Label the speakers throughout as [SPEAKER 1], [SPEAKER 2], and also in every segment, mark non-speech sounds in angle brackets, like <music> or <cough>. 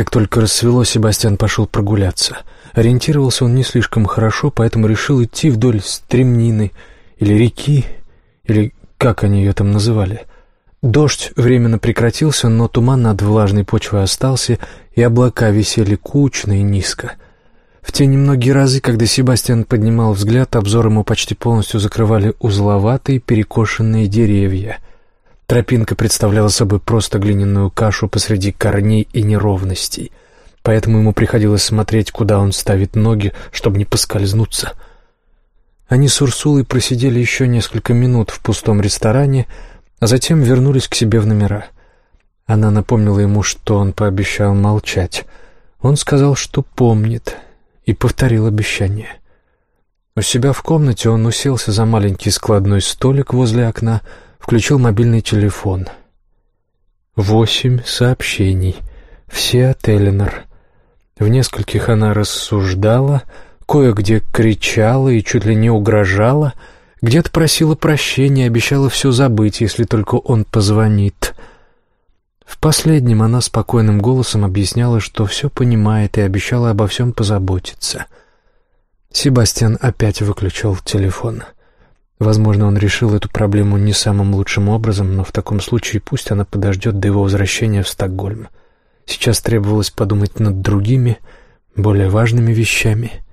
[SPEAKER 1] Как только рассвело, Себастьян пошел прогуляться. Ориентировался он не слишком хорошо, поэтому решил идти вдоль стремнины или реки, или как они ее там называли. Дождь временно прекратился, но туман над влажной почвой остался, и облака висели кучно и низко. В те немногие разы, когда Себастьян поднимал взгляд, обзор ему почти полностью закрывали узловатые перекошенные деревья — Тропинка представляла собой просто глиняную кашу посреди корней и неровностей, поэтому ему приходилось смотреть, куда он ставит ноги, чтобы не поскользнуться. Они с Урсулой просидели еще несколько минут в пустом ресторане, а затем вернулись к себе в номера. Она напомнила ему, что он пообещал молчать. Он сказал, что помнит, и повторил обещание. У себя в комнате он уселся за маленький складной столик возле окна, включил мобильный телефон. Восемь сообщений. Все от Эленор. В нескольких она рассуждала, кое-где кричала и чуть ли не угрожала, где-то просила прощения, обещала все забыть, если только он позвонит. В последнем она спокойным голосом объясняла, что все понимает и обещала обо всем позаботиться. Себастьян опять выключил телефон. — Возможно, он решил эту проблему не самым лучшим образом, но в таком случае пусть она подождет до его возвращения в Стокгольм. Сейчас требовалось подумать над другими, более важными вещами.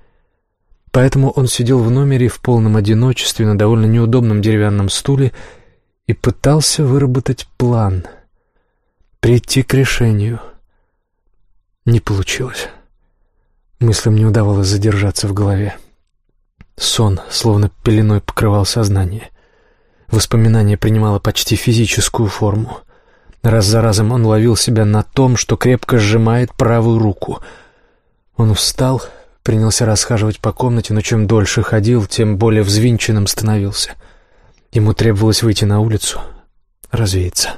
[SPEAKER 1] Поэтому он сидел в номере в полном одиночестве на довольно неудобном деревянном стуле и пытался выработать план, прийти к решению. Не получилось. Мыслям не удавалось задержаться в голове. Сон словно пеленой покрывал сознание. Воспоминание принимало почти физическую форму. Раз за разом он ловил себя на том, что крепко сжимает правую руку. Он встал, принялся расхаживать по комнате, но чем дольше ходил, тем более взвинченным становился. Ему требовалось выйти на улицу, развеяться.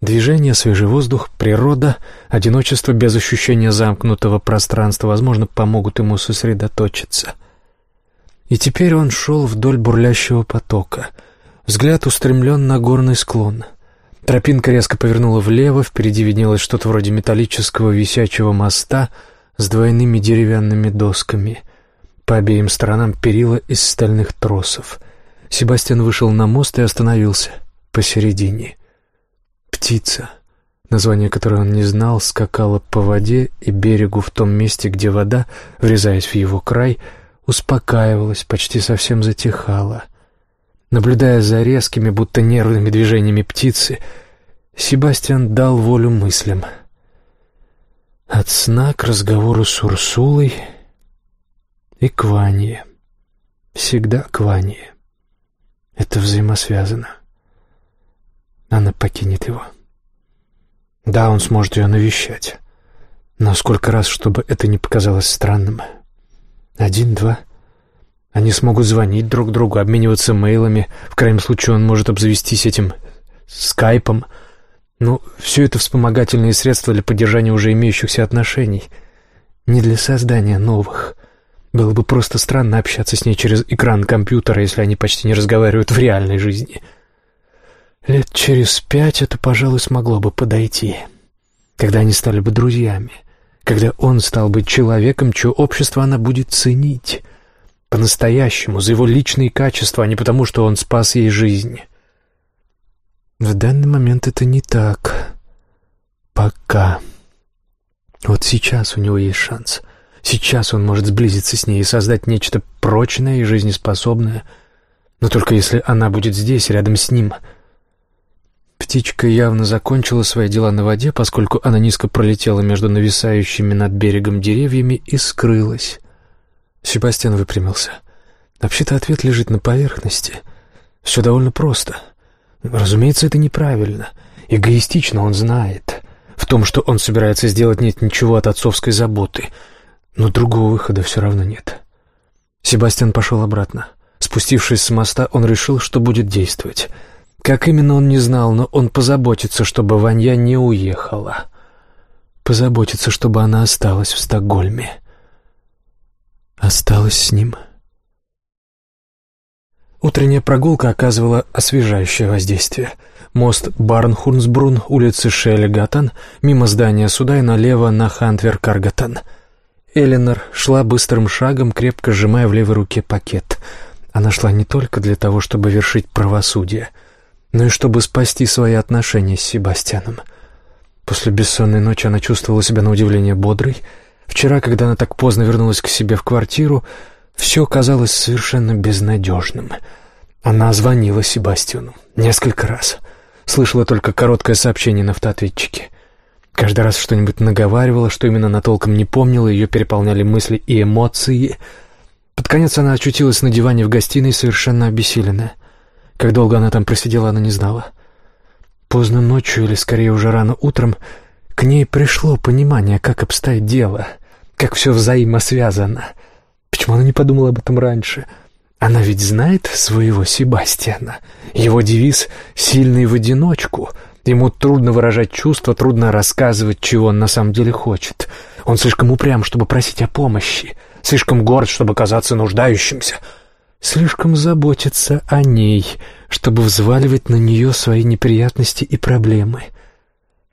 [SPEAKER 1] Движение, свежий воздух, природа, одиночество без ощущения замкнутого пространства, возможно, помогут ему сосредоточиться. И теперь он шел вдоль бурлящего потока. Взгляд устремлен на горный склон. Тропинка резко повернула влево, впереди виднелось что-то вроде металлического висячего моста с двойными деревянными досками. По обеим сторонам перила из стальных тросов. Себастьян вышел на мост и остановился посередине. Птица, название которой он не знал, скакала по воде и берегу в том месте, где вода, врезаясь в его край, — успокаивалась, почти совсем затихала. Наблюдая за резкими, будто нервными движениями птицы, Себастьян дал волю мыслям. От сна к разговору с Урсулой и к Ване. Всегда к Ване. Это взаимосвязано. Она покинет его. Да, он сможет ее навещать. Но сколько раз, чтобы это не показалось странным — один-два. Они смогут звонить друг другу, обмениваться мейлами. В крайнем случае он может обзавестись этим скайпом. Но все это вспомогательные средства для поддержания уже имеющихся отношений. Не для создания новых. Было бы просто странно общаться с ней через экран компьютера, если они почти не разговаривают в реальной жизни. Лет через пять это, пожалуй, смогло бы подойти, когда они стали бы друзьями когда он стал быть человеком, чье общество она будет ценить. По-настоящему, за его личные качества, а не потому, что он спас ей жизнь. В данный момент это не так. Пока. Вот сейчас у него есть шанс. Сейчас он может сблизиться с ней и создать нечто прочное и жизнеспособное. Но только если она будет здесь, рядом с ним — Птичка явно закончила свои дела на воде, поскольку она низко пролетела между нависающими над берегом деревьями и скрылась. Себастьян выпрямился. Вообще-то ответ лежит на поверхности. Все довольно просто. Разумеется, это неправильно. Эгоистично он знает. В том, что он собирается сделать, нет ничего от отцовской заботы. Но другого выхода все равно нет. Себастьян пошел обратно. Спустившись с моста, он решил, что будет действовать — как именно он не знал, но он позаботится, чтобы Ванья не уехала. Позаботится, чтобы она осталась в Стокгольме. Осталась с ним. Утренняя прогулка оказывала освежающее воздействие. Мост Барнхурнсбрун, улицы Шелегатан, мимо здания суда и налево на Хантвер-Каргатан. Эленор шла быстрым шагом, крепко сжимая в левой руке пакет. Она шла не только для того, чтобы вершить правосудие, но и чтобы спасти свои отношения с Себастьяном. После бессонной ночи она чувствовала себя на удивление бодрой. Вчера, когда она так поздно вернулась к себе в квартиру, все казалось совершенно безнадежным. Она звонила Себастьяну несколько раз. Слышала только короткое сообщение на автоответчике. Каждый раз что-нибудь наговаривала, что именно она толком не помнила, ее переполняли мысли и эмоции. Под конец она очутилась на диване в гостиной, совершенно обессиленная. Как долго она там просидела, она не знала. Поздно ночью, или скорее уже рано утром, к ней пришло понимание, как обстоит дело, как все взаимосвязано — Почему она не подумала об этом раньше? Она ведь знает своего Себастьяна. Его девиз «сильный в одиночку». Ему трудно выражать чувства, трудно рассказывать, чего он на самом деле хочет. Он слишком упрям, чтобы просить о помощи, слишком горд, чтобы казаться нуждающимся, слишком заботиться о ней, чтобы взваливать на нее свои неприятности и проблемы.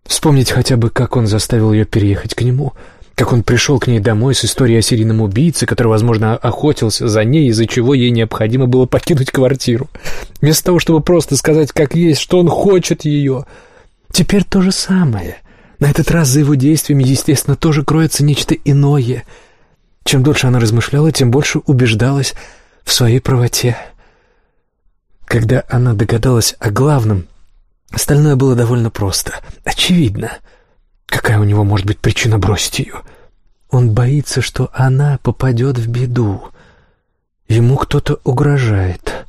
[SPEAKER 1] Вспомнить хотя бы, как он заставил ее переехать к нему — как он пришел к ней домой с историей о серийном убийце, который, возможно, охотился за ней, из-за чего ей необходимо было покинуть квартиру. Вместо того, чтобы просто сказать, как есть, что он хочет ее. Теперь то же самое. На этот раз за его действиями, естественно, тоже кроется нечто иное. Чем дольше она размышляла, тем больше убеждалась в своей правоте. Когда она догадалась о главном, остальное было довольно просто, очевидно — Какая у него может быть причина бросить ее? Он боится, что она попадет в беду. Ему кто-то угрожает.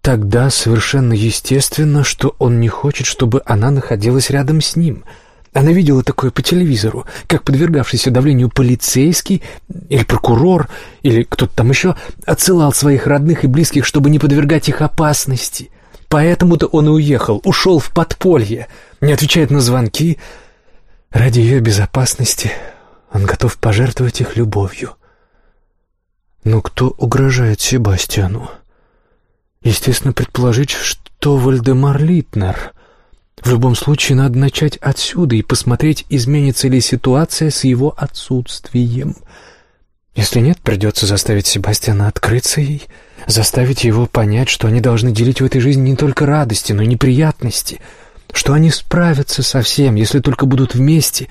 [SPEAKER 1] Тогда совершенно естественно, что он не хочет, чтобы она находилась рядом с ним. Она видела такое по телевизору, как подвергавшийся давлению полицейский или прокурор, или кто-то там еще отсылал своих родных и близких, чтобы не подвергать их опасности. Поэтому-то он и уехал, ушел в подполье, не отвечает на звонки, Ради ее безопасности он готов пожертвовать их любовью. Но кто угрожает Себастьяну? Естественно, предположить, что Вальдемар Литнер. В любом случае, надо начать отсюда и посмотреть, изменится ли ситуация с его отсутствием. Если нет, придется заставить Себастьяна открыться ей, заставить его понять, что они должны делить в этой жизни не только радости, но и неприятности — что они справятся со всем, если только будут вместе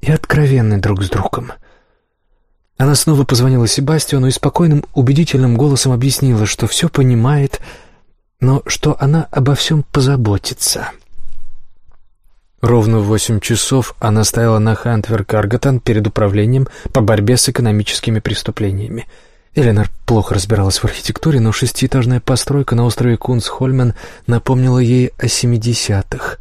[SPEAKER 1] и откровенны друг с другом. Она снова позвонила Себастьяну и спокойным, убедительным голосом объяснила, что все понимает, но что она обо всем позаботится. Ровно в восемь часов она стояла на Хантвер-Каргатан перед управлением по борьбе с экономическими преступлениями — Эленор плохо разбиралась в архитектуре, но шестиэтажная постройка на острове Кунсхольмен напомнила ей о семидесятых.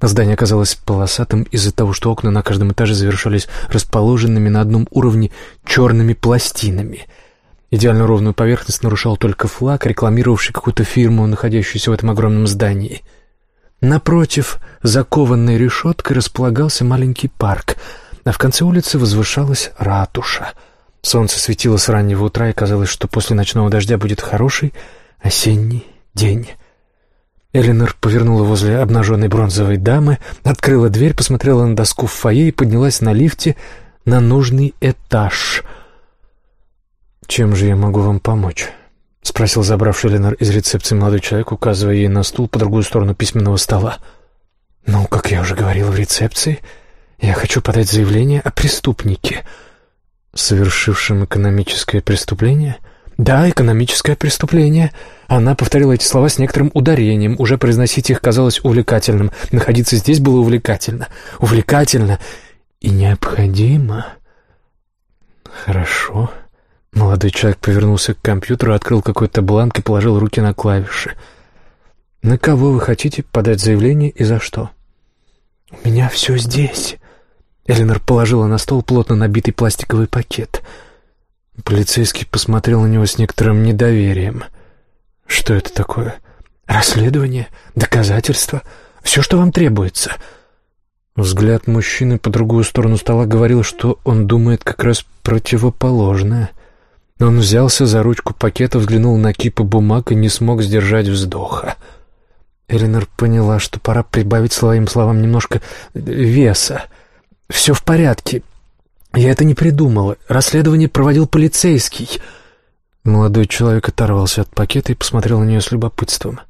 [SPEAKER 1] Здание оказалось полосатым из-за того, что окна на каждом этаже завершались расположенными на одном уровне черными пластинами. Идеально ровную поверхность нарушал только флаг, рекламировавший какую-то фирму, находящуюся в этом огромном здании. Напротив, закованной решеткой располагался маленький парк, а в конце улицы возвышалась ратуша — Солнце светило с раннего утра, и казалось, что после ночного дождя будет хороший осенний день. Эленор повернула возле обнаженной бронзовой дамы, открыла дверь, посмотрела на доску в фойе и поднялась на лифте на нужный этаж. «Чем же я могу вам помочь?» — спросил забравший Эленор из рецепции молодой человек, указывая ей на стул по другую сторону письменного стола. «Ну, как я уже говорила в рецепции, я хочу подать заявление о преступнике» совершившим экономическое преступление? Да, экономическое преступление. Она повторила эти слова с некоторым ударением. Уже произносить их казалось увлекательным. Находиться здесь было увлекательно. Увлекательно и необходимо. Хорошо. Молодой человек повернулся к компьютеру, открыл какой-то бланк и положил руки на клавиши. «На кого вы хотите подать заявление и за что?» «У меня все здесь». Эленор положила на стол плотно набитый пластиковый пакет. Полицейский посмотрел на него с некоторым недоверием. «Что это такое? Расследование? Доказательства? Все, что вам требуется?» Взгляд мужчины по другую сторону стола говорил, что он думает как раз противоположное. Он взялся за ручку пакета, взглянул на кипы бумаг и не смог сдержать вздоха. Эленор поняла, что пора прибавить своим словам немножко веса. «Все в порядке. Я это не придумала. Расследование проводил полицейский». Молодой человек оторвался от пакета и посмотрел на нее с любопытством.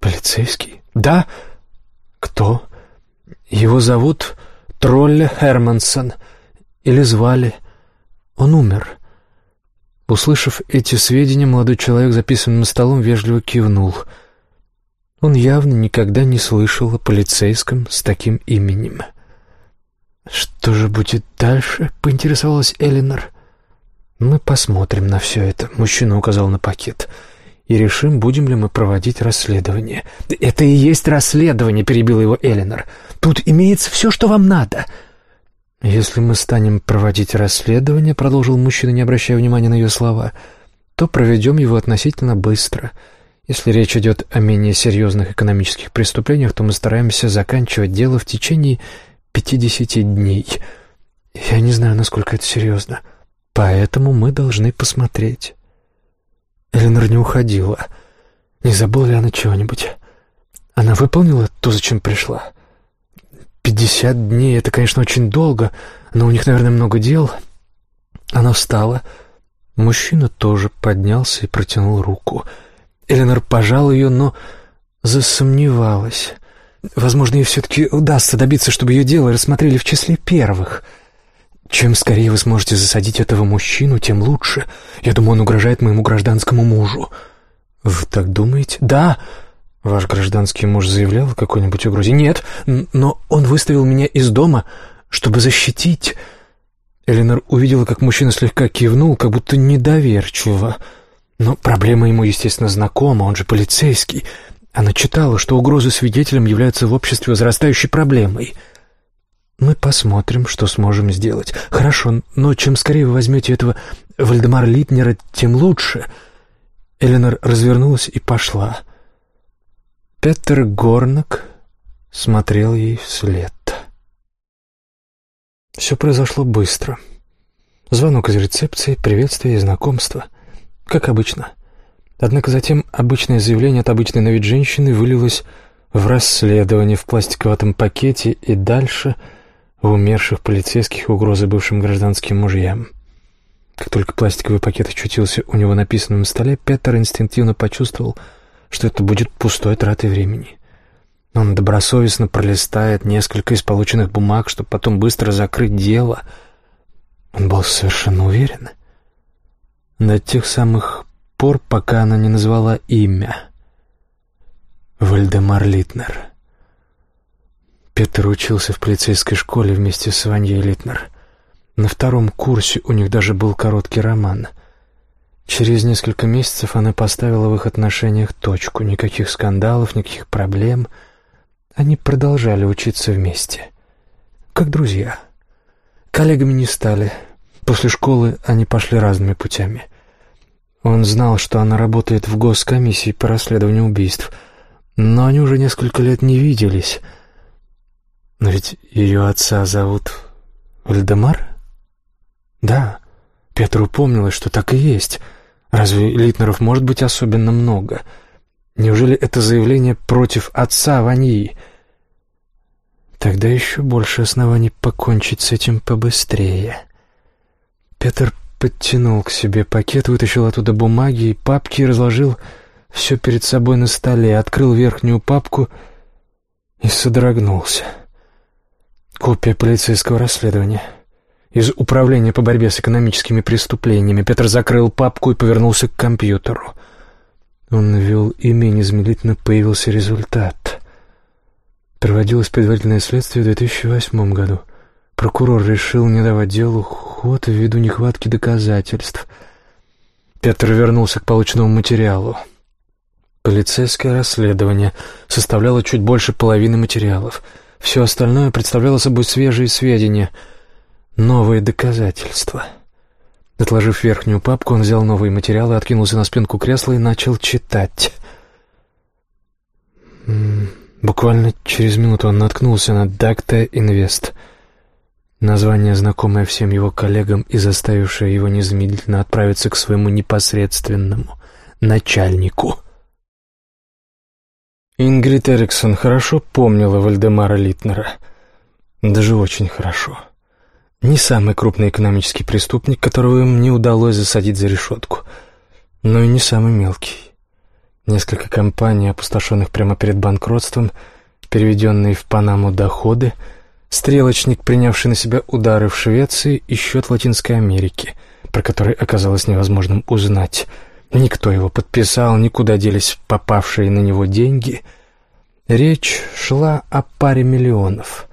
[SPEAKER 1] «Полицейский?» «Да». «Кто?» «Его зовут Тролле Хермансон. Или звали. Он умер». Услышав эти сведения, молодой человек за писанным столом вежливо кивнул. Он явно никогда не слышал о полицейском с таким именем. «Что же будет дальше?» — поинтересовалась Элинор. «Мы посмотрим на все это», — мужчина указал на пакет, «и решим, будем ли мы проводить расследование». «Это и есть расследование», — перебила его Элинор. «Тут имеется все, что вам надо». «Если мы станем проводить расследование», — продолжил мужчина, не обращая внимания на ее слова, «то проведем его относительно быстро. Если речь идет о менее серьезных экономических преступлениях, то мы стараемся заканчивать дело в течение пятидесяти дней. Я не знаю, насколько это серьезно». Поэтому мы должны посмотреть. Эленор не уходила. Не забыла ли она чего-нибудь? Она выполнила то, зачем пришла. Пятьдесят дней — это, конечно, очень долго, но у них, наверное, много дел. Она встала. Мужчина тоже поднялся и протянул руку. Эленор пожал ее, но засомневалась. Возможно, ей все-таки удастся добиться, чтобы ее дело рассмотрели в числе первых — чем скорее вы сможете засадить этого мужчину, тем лучше. Я думаю, он угрожает моему гражданскому мужу. Вы так думаете? Да. Ваш гражданский муж заявлял о какой-нибудь угрозе? Нет, но он выставил меня из дома, чтобы защитить. Эленор увидела, как мужчина слегка кивнул, как будто недоверчиво. Но проблема ему, естественно, знакома, он же полицейский. Она читала, что угрозы свидетелям являются в обществе возрастающей проблемой — мы посмотрим, что сможем сделать. Хорошо, но чем скорее вы возьмете этого Вальдемара Литнера, тем лучше. Эленор развернулась и пошла. Петер Горнак смотрел ей вслед. Все произошло быстро. Звонок из рецепции, приветствие и знакомство. Как обычно. Однако затем обычное заявление от обычной на вид женщины вылилось в расследование в пластиковатом пакете и дальше — в умерших полицейских угрозы бывшим гражданским мужьям. Как только пластиковый пакет очутился у него на писанном столе, Петер инстинктивно почувствовал, что это будет пустой тратой времени. Он добросовестно пролистает несколько из полученных бумаг, чтобы потом быстро закрыть дело. Он был совершенно уверен. До тех самых пор, пока она не назвала имя. Вальдемар Литнер. Петр учился в полицейской школе вместе с Ваньей Литнер. На втором курсе у них даже был короткий роман. Через несколько месяцев она поставила в их отношениях точку. Никаких скандалов, никаких проблем. Они продолжали учиться вместе. Как друзья. Коллегами не стали. После школы они пошли разными путями. Он знал, что она работает в госкомиссии по расследованию убийств. Но они уже несколько лет не виделись — но ведь ее отца зовут Вальдемар? Да, Петру помнилось, что так и есть. Разве Литнеров может быть особенно много? Неужели это заявление против отца Ваньи? Тогда еще больше оснований покончить с этим побыстрее. Петр подтянул к себе пакет, вытащил оттуда бумаги и папки разложил все перед собой на столе, открыл верхнюю папку и содрогнулся. Копия полицейского расследования. Из Управления по борьбе с экономическими преступлениями Петр закрыл папку и повернулся к компьютеру. Он ввел имя, и незамедлительно появился результат. Проводилось предварительное следствие в 2008 году. Прокурор решил не давать делу ход ввиду нехватки доказательств. Петр вернулся к полученному материалу. Полицейское расследование составляло чуть больше половины материалов — все остальное представляло собой свежие сведения, новые доказательства. Отложив верхнюю папку, он взял новые материалы, откинулся на спинку кресла и начал читать. Буквально через минуту он наткнулся на «Дакта Инвест». Название, знакомое всем его коллегам и заставившее его незамедлительно отправиться к своему непосредственному начальнику. Ингрид Эриксон хорошо помнила Вальдемара Литнера. Даже очень хорошо. Не самый крупный экономический преступник, которого им не удалось засадить за решетку, но и не самый мелкий. Несколько компаний, опустошенных прямо перед банкротством, переведенные в Панаму доходы, стрелочник, принявший на себя удары в Швеции и счет Латинской Америки, про который оказалось невозможным узнать. Никто его подписал, никуда делись попавшие на него деньги. Речь шла о паре миллионов.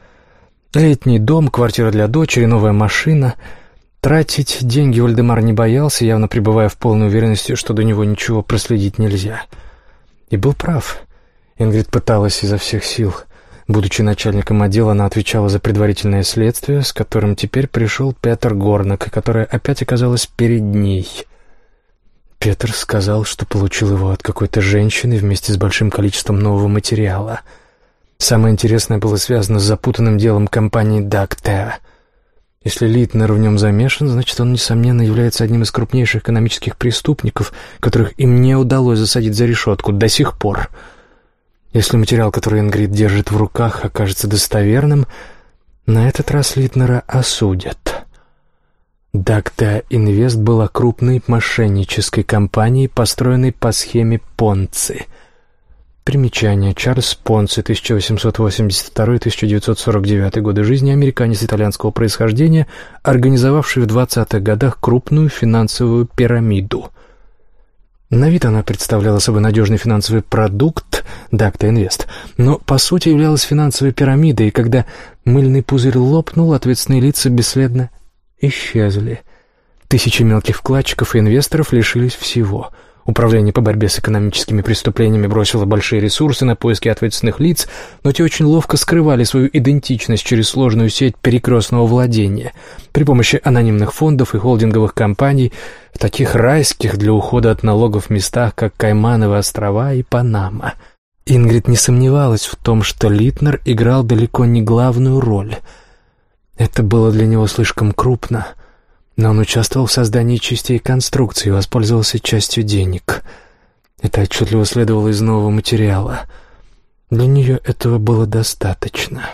[SPEAKER 1] Летний дом, квартира для дочери, новая машина. Тратить деньги Вальдемар не боялся, явно пребывая в полной уверенности, что до него ничего проследить нельзя. И был прав. Ингрид пыталась изо всех сил. Будучи начальником отдела, она отвечала за предварительное следствие, с которым теперь пришел Петр Горнак, которая опять оказалась перед ней. Петр сказал, что получил его от какой-то женщины вместе с большим количеством нового материала — Самое интересное было связано с запутанным делом компании «Дактеа». Если Литнер в нем замешан, значит, он, несомненно, является одним из крупнейших экономических преступников, которых им не удалось засадить за решетку до сих пор. Если материал, который Ингрид держит в руках, окажется достоверным, на этот раз Литнера осудят. Дакта Инвест была крупной мошеннической компанией, построенной по схеме Понци — Примечание. Чарльз Понци, 1882-1949 годы жизни, американец итальянского происхождения, организовавший в 20-х годах крупную финансовую пирамиду. На вид она представляла собой надежный финансовый продукт Дакта Инвест, но по сути являлась финансовой пирамидой, и когда мыльный пузырь лопнул, ответственные лица бесследно исчезли. Тысячи мелких вкладчиков и инвесторов лишились всего — Управление по борьбе с экономическими преступлениями бросило большие ресурсы на поиски ответственных лиц, но те очень ловко скрывали свою идентичность через сложную сеть перекрестного владения при помощи анонимных фондов и холдинговых компаний в таких райских для ухода от налогов местах, как Каймановы острова и Панама. Ингрид не сомневалась в том, что Литнер играл далеко не главную роль. Это было для него слишком крупно — но он участвовал в создании частей конструкции и воспользовался частью денег. Это отчетливо следовало из нового материала. Для нее этого было достаточно.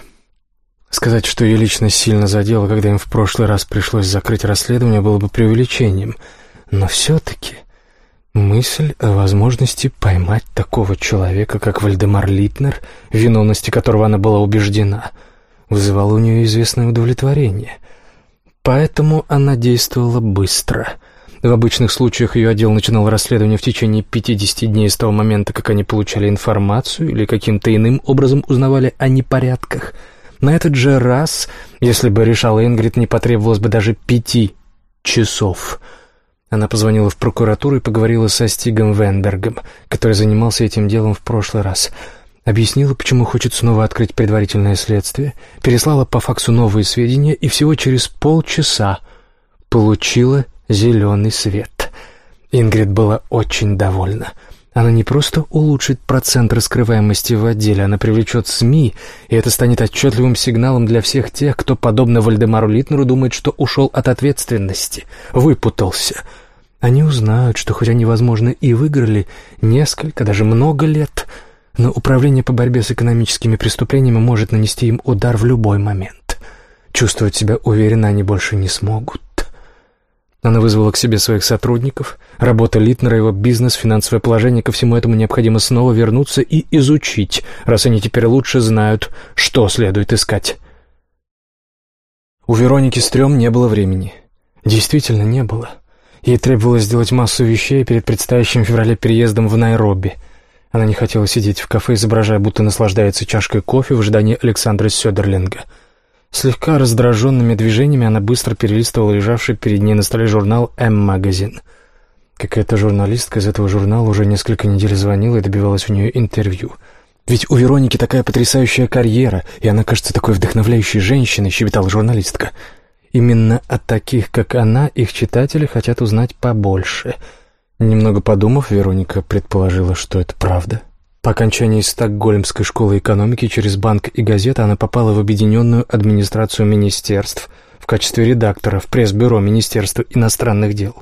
[SPEAKER 1] Сказать, что ее лично сильно задело, когда им в прошлый раз пришлось закрыть расследование, было бы преувеличением. Но все-таки мысль о возможности поймать такого человека, как Вальдемар Литнер, виновности которого она была убеждена, вызывала у нее известное удовлетворение — Поэтому она действовала быстро. В обычных случаях ее отдел начинал расследование в течение 50 дней с того момента, как они получали информацию или каким-то иным образом узнавали о непорядках. На этот же раз, если бы решала Ингрид, не потребовалось бы даже пяти часов. Она позвонила в прокуратуру и поговорила со Стигом Венбергом, который занимался этим делом в прошлый раз — объяснила, почему хочет снова открыть предварительное следствие, переслала по факсу новые сведения и всего через полчаса получила зеленый свет. Ингрид была очень довольна. Она не просто улучшит процент раскрываемости в отделе, она привлечет СМИ, и это станет отчетливым сигналом для всех тех, кто, подобно Вальдемару Литнеру, думает, что ушел от ответственности, выпутался. Они узнают, что хоть они, возможно, и выиграли несколько, даже много лет — но Управление по борьбе с экономическими преступлениями может нанести им удар в любой момент. Чувствовать себя уверенно они больше не смогут. Она вызвала к себе своих сотрудников. Работа Литнера, его бизнес, финансовое положение, ко всему этому необходимо снова вернуться и изучить, раз они теперь лучше знают, что следует искать. У Вероники Стрём не было времени. Действительно не было. Ей требовалось сделать массу вещей перед предстоящим в феврале переездом в Найроби — она не хотела сидеть в кафе, изображая, будто наслаждается чашкой кофе в ожидании Александра Сёдерлинга. Слегка раздраженными движениями она быстро перелистывала лежавший перед ней на столе журнал «М-магазин». Какая-то журналистка из этого журнала уже несколько недель звонила и добивалась у нее интервью. «Ведь у Вероники такая потрясающая карьера, и она кажется такой вдохновляющей женщиной», — щебетала журналистка. «Именно от таких, как она, их читатели хотят узнать побольше». Немного подумав, Вероника предположила, что это правда. По окончании Стокгольмской школы экономики через банк и газеты она попала в объединенную администрацию министерств, качестве редактора в пресс-бюро Министерства иностранных дел.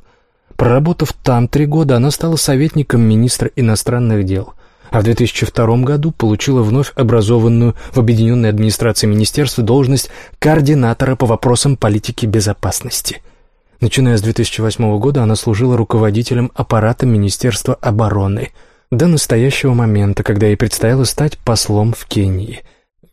[SPEAKER 1] Проработав там три года, она стала советником министра иностранных дел, а в 2002 году получила вновь образованную в Объединенной администрации министерства должность координатора по вопросам политики безопасности. Начиная с 2008 года она служила руководителем аппарата Министерства обороны до настоящего момента, когда ей предстояло стать послом в Кении.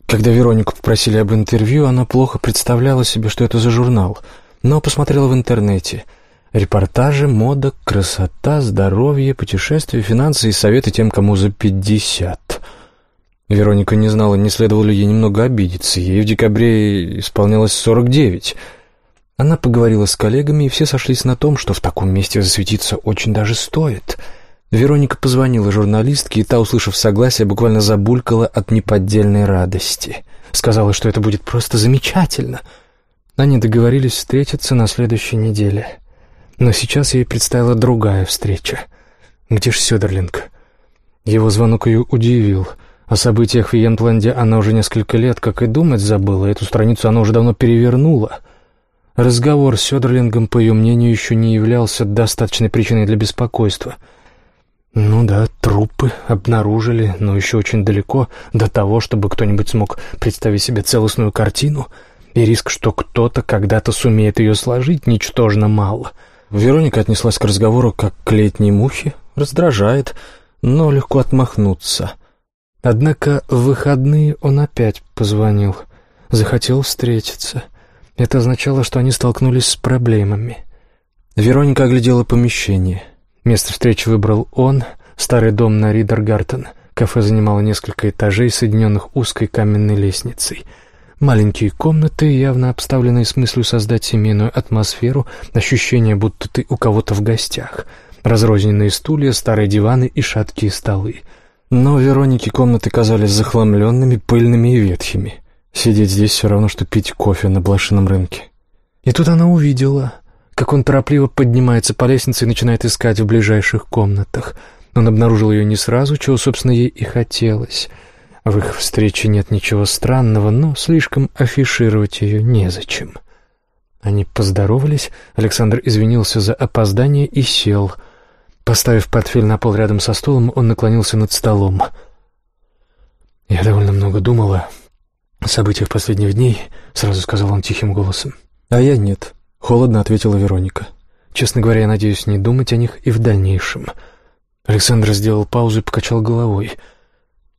[SPEAKER 1] Когда Веронику попросили об интервью, она плохо представляла себе, что это за журнал, но посмотрела в интернете – Репортажи, мода, красота, здоровье, путешествия, финансы и советы тем, кому за пятьдесят. Вероника не знала, не следовало ли ей немного обидеться. Ей в декабре исполнялось сорок девять. Она поговорила с коллегами, и все сошлись на том, что в таком месте засветиться очень даже стоит. Вероника позвонила журналистке, и та, услышав согласие, буквально забулькала от неподдельной радости. Сказала, что это будет просто замечательно. Они договорились встретиться на следующей неделе. Но сейчас ей предстояла другая встреча. Где ж Сёдерлинг? Его звонок ее удивил. О событиях в Йентланде она уже несколько лет, как и думать, забыла. Эту страницу она уже давно перевернула. Разговор с Сёдерлингом, по ее мнению, еще не являлся достаточной причиной для беспокойства. Ну да, трупы обнаружили, но еще очень далеко до того, чтобы кто-нибудь смог представить себе целостную картину, и риск, что кто-то когда-то сумеет ее сложить, ничтожно мало — Вероника отнеслась к разговору как к летней мухе, раздражает, но легко отмахнуться. Однако в выходные он опять позвонил, захотел встретиться. Это означало, что они столкнулись с проблемами. Вероника оглядела помещение. Место встречи выбрал он, старый дом на Ридергартен. Кафе занимало несколько этажей, соединенных узкой каменной лестницей — Маленькие комнаты, явно обставленные с мыслью создать семейную атмосферу, ощущение, будто ты у кого-то в гостях. Разрозненные стулья, старые диваны и шаткие столы. Но Веронике комнаты казались захламленными, пыльными и ветхими. Сидеть здесь все равно, что пить кофе на блошином рынке. И тут она увидела, как он торопливо поднимается по лестнице и начинает искать в ближайших комнатах. Он обнаружил ее не сразу, чего, собственно, ей и хотелось — в их встрече нет ничего странного, но слишком афишировать ее незачем. Они поздоровались, Александр извинился за опоздание и сел. Поставив портфель на пол рядом со столом, он наклонился над столом. «Я довольно много думала событиях последних дней», — сразу сказал он тихим голосом. «А я нет», — холодно ответила Вероника. «Честно говоря, я надеюсь не думать о них и в дальнейшем». Александр сделал паузу и покачал головой —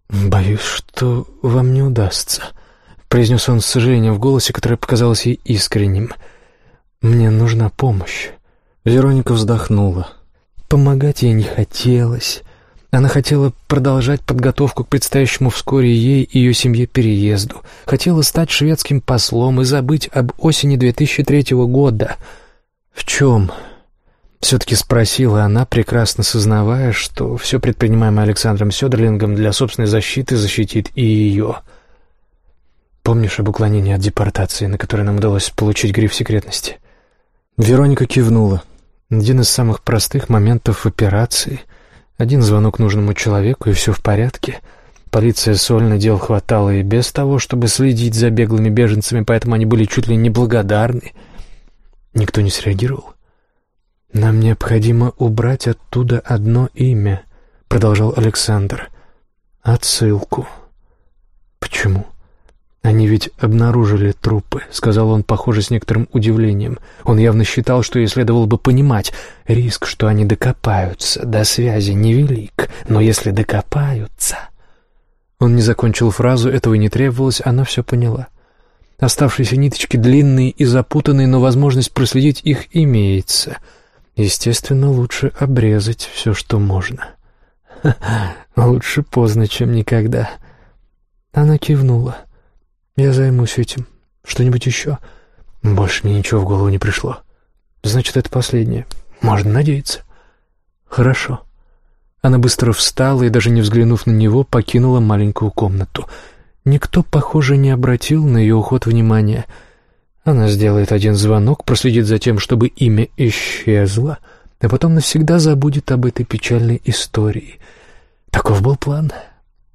[SPEAKER 1] «Боюсь, что вам не удастся», — произнес он с сожалением в голосе, которое показалось ей искренним. «Мне нужна помощь». Вероника вздохнула. Помогать ей не хотелось. Она хотела продолжать подготовку к предстоящему вскоре ей и ее семье переезду. Хотела стать шведским послом и забыть об осени 2003 года. В чем все-таки спросила она, прекрасно сознавая, что все предпринимаемое Александром Сёдерлингом для собственной защиты защитит и ее. Помнишь об уклонении от депортации, на которое нам удалось получить гриф секретности? Вероника кивнула. Один из самых простых моментов операции. Один звонок нужному человеку, и все в порядке. Полиция сольно дел хватало и без того, чтобы следить за беглыми беженцами, поэтому они были чуть ли не благодарны. Никто не среагировал. «Нам необходимо убрать оттуда одно имя», — продолжал Александр. «Отсылку». «Почему?» «Они ведь обнаружили трупы», — сказал он, похоже, с некоторым удивлением. Он явно считал, что ей следовало бы понимать. Риск, что они докопаются до связи, невелик, но если докопаются... Он не закончил фразу, этого не требовалось, она все поняла. Оставшиеся ниточки длинные и запутанные, но возможность проследить их имеется — Естественно, лучше обрезать все, что можно. <laughs> Лучше поздно, чем никогда. Она кивнула. Я займусь этим. Что-нибудь еще? Больше мне ничего в голову не пришло. Значит, это последнее. Можно надеяться. Хорошо. Она быстро встала и, даже не взглянув на него, покинула маленькую комнату. Никто, похоже, не обратил на ее уход внимания — она сделает один звонок, проследит за тем, чтобы имя исчезло, а потом навсегда забудет об этой печальной истории. Таков был план.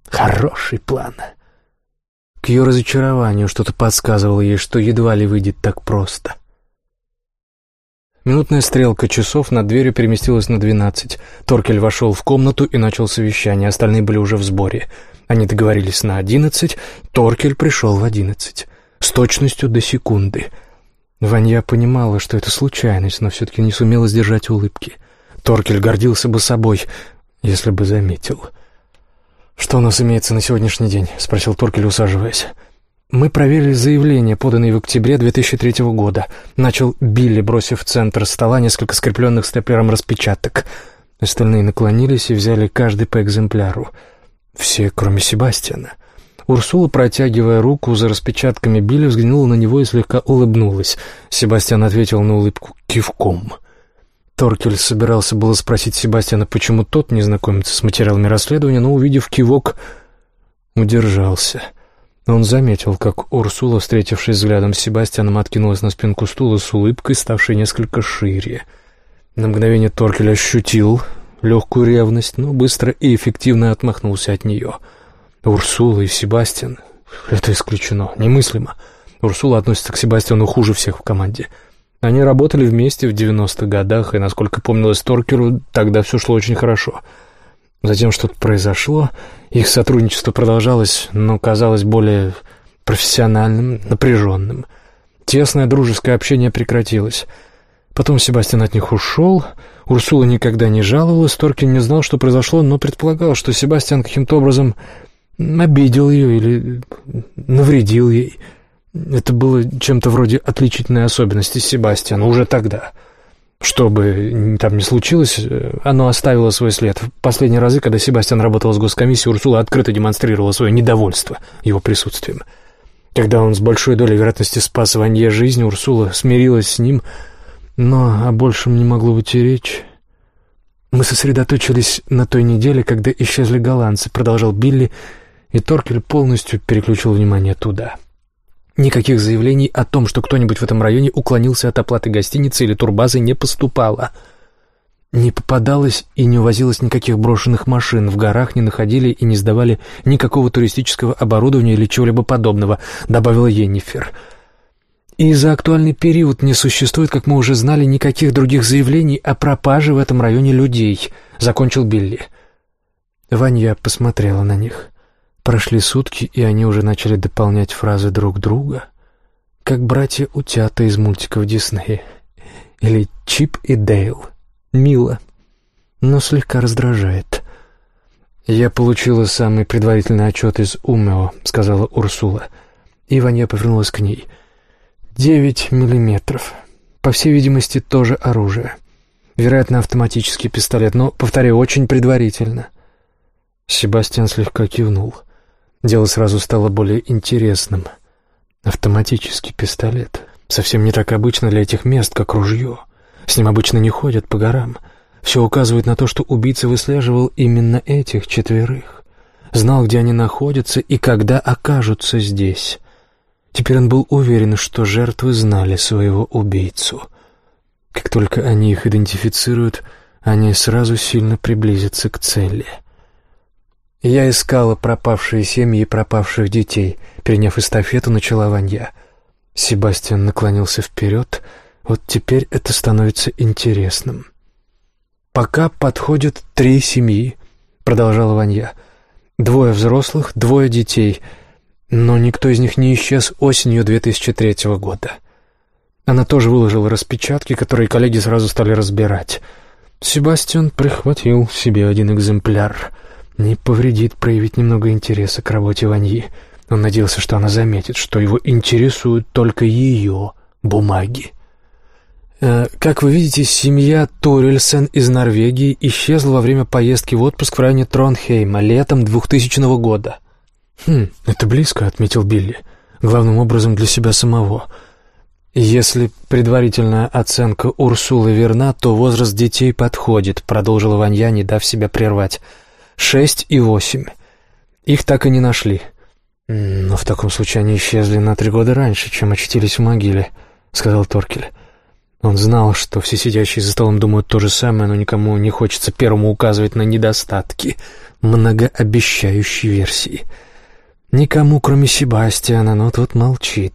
[SPEAKER 1] Хороший план. К ее разочарованию что-то подсказывало ей, что едва ли выйдет так просто. Минутная стрелка часов над дверью переместилась на двенадцать. Торкель вошел в комнату и начал совещание, остальные были уже в сборе. Они договорились на одиннадцать, Торкель пришел в одиннадцать. С точностью до секунды. Ванья понимала, что это случайность, но все-таки не сумела сдержать улыбки. Торкель гордился бы собой, если бы заметил. «Что у нас имеется на сегодняшний день?» — спросил Торкель, усаживаясь. «Мы проверили заявление, поданное в октябре 2003 года», — начал Билли, бросив в центр стола несколько скрепленных степлером распечаток. Остальные наклонились и взяли каждый по экземпляру. Все, кроме Себастьяна. Урсула, протягивая руку за распечатками Билли, взглянула на него и слегка улыбнулась. Себастьян ответил на улыбку кивком. Торкель собирался было спросить Себастьяна, почему тот не знакомится с материалами расследования, но, увидев кивок, удержался. Он заметил, как Урсула, встретившись взглядом с Себастьяном, откинулась на спинку стула с улыбкой, ставшей несколько шире. На мгновение Торкель ощутил легкую ревность, но быстро и эффективно отмахнулся от нее — Урсула и Себастьян — это исключено, немыслимо. Урсула относится к Себастьяну хуже всех в команде. Они работали вместе в 90-х годах, и, насколько помнилось Торкеру, тогда все шло очень хорошо. Затем что-то произошло, их сотрудничество продолжалось, но казалось более профессиональным, напряженным. Тесное дружеское общение прекратилось. Потом Себастьян от них ушел, Урсула никогда не жаловалась, Торкин не знал, что произошло, но предполагал, что Себастьян каким-то образом обидел ее или навредил ей. Это было чем-то вроде отличительной особенности Себастьяна уже тогда. Что бы там ни случилось, оно оставило свой след. В последние разы, когда Себастьян работал с госкомиссией, Урсула открыто демонстрировала свое недовольство его присутствием. Когда он с большой долей вероятности спас Ванье жизнь, Урсула смирилась с ним, но о большем не могло быть и речи. «Мы сосредоточились на той неделе, когда исчезли голландцы», — продолжал Билли, — и Торкель полностью переключил внимание туда. Никаких заявлений о том, что кто-нибудь в этом районе уклонился от оплаты гостиницы или турбазы, не поступало. Не попадалось и не увозилось никаких брошенных машин, в горах не находили и не сдавали никакого туристического оборудования или чего-либо подобного, добавила Йеннифер. И за актуальный период не существует, как мы уже знали, никаких других заявлений о пропаже в этом районе людей, закончил Билли. Ваня посмотрела на них. Прошли сутки, и они уже начали дополнять фразы друг друга, как братья-утята из мультиков Диснея. Или Чип и Дейл. Мило, но слегка раздражает. «Я получила самый предварительный отчет из Умео», — сказала Урсула. И Ваня повернулась к ней. «Девять миллиметров. По всей видимости, тоже оружие. Вероятно, автоматический пистолет, но, повторяю, очень предварительно». Себастьян слегка кивнул. Дело сразу стало более интересным. Автоматический пистолет. Совсем не так обычно для этих мест, как ружье. С ним обычно не ходят по горам. Все указывает на то, что убийца выслеживал именно этих четверых. Знал, где они находятся и когда окажутся здесь. Теперь он был уверен, что жертвы знали своего убийцу. Как только они их идентифицируют, они сразу сильно приблизятся к цели — я искала пропавшие семьи и пропавших детей. Переняв эстафету, начала Ванья. Себастьян наклонился вперед. Вот теперь это становится интересным. «Пока подходят три семьи», — продолжала Ванья. «Двое взрослых, двое детей, но никто из них не исчез осенью 2003 года». Она тоже выложила распечатки, которые коллеги сразу стали разбирать. Себастьян прихватил себе один экземпляр — не повредит проявить немного интереса к работе Ваньи. Он надеялся, что она заметит, что его интересуют только ее бумаги. Э, как вы видите, семья Торельсен из Норвегии исчезла во время поездки в отпуск в районе Тронхейма летом 2000 года. «Хм, это близко», — отметил Билли. «Главным образом для себя самого». «Если предварительная оценка Урсулы верна, то возраст детей подходит», — продолжила Ванья, не дав себя прервать шесть и восемь. Их так и не нашли. «Но в таком случае они исчезли на три года раньше, чем очутились в могиле», — сказал Торкель. Он знал, что все сидящие за столом думают то же самое, но никому не хочется первому указывать на недостатки многообещающей версии. Никому, кроме Себастьяна, но тот молчит.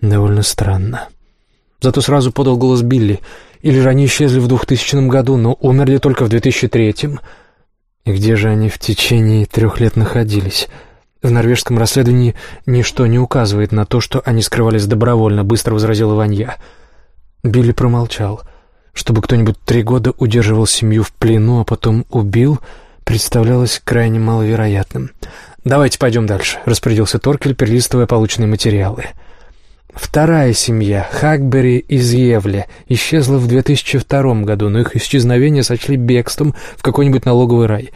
[SPEAKER 1] Довольно странно. Зато сразу подал голос Билли. Или же они исчезли в 2000 году, но умерли только в 2003-м. И где же они в течение трех лет находились? В норвежском расследовании ничто не указывает на то, что они скрывались добровольно, быстро возразила Ванья. Билли промолчал. Чтобы кто-нибудь три года удерживал семью в плену, а потом убил, представлялось крайне маловероятным. «Давайте пойдем дальше», — распорядился Торкель, перелистывая полученные материалы. Вторая семья, Хакбери из Евля, исчезла в 2002 году, но их исчезновение сочли бегством в какой-нибудь налоговый рай.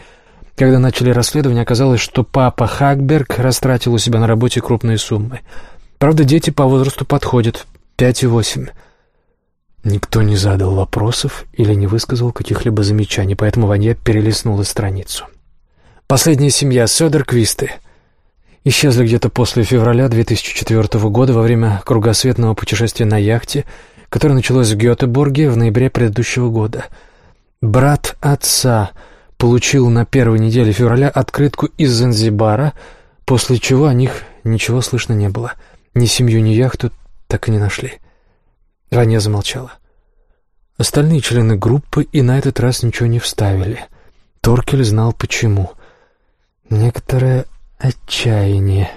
[SPEAKER 1] Когда начали расследование, оказалось, что папа Хакберг растратил у себя на работе крупные суммы. Правда, дети по возрасту подходят, пять и восемь. Никто не задал вопросов или не высказал каких-либо замечаний, поэтому Ванья перелистнула страницу. Последняя семья Сёдер-Квисты исчезли где-то после февраля 2004 года во время кругосветного путешествия на яхте, которое началось в Гетеборге в ноябре предыдущего года. Брат отца получил на первой неделе февраля открытку из Занзибара, после чего о них ничего слышно не было. Ни семью, ни яхту так и не нашли. Ваня замолчала. Остальные члены группы и на этот раз ничего не вставили. Торкель знал почему. Некоторое отчаяние.